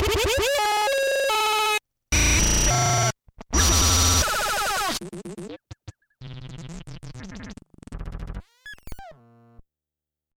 Woo!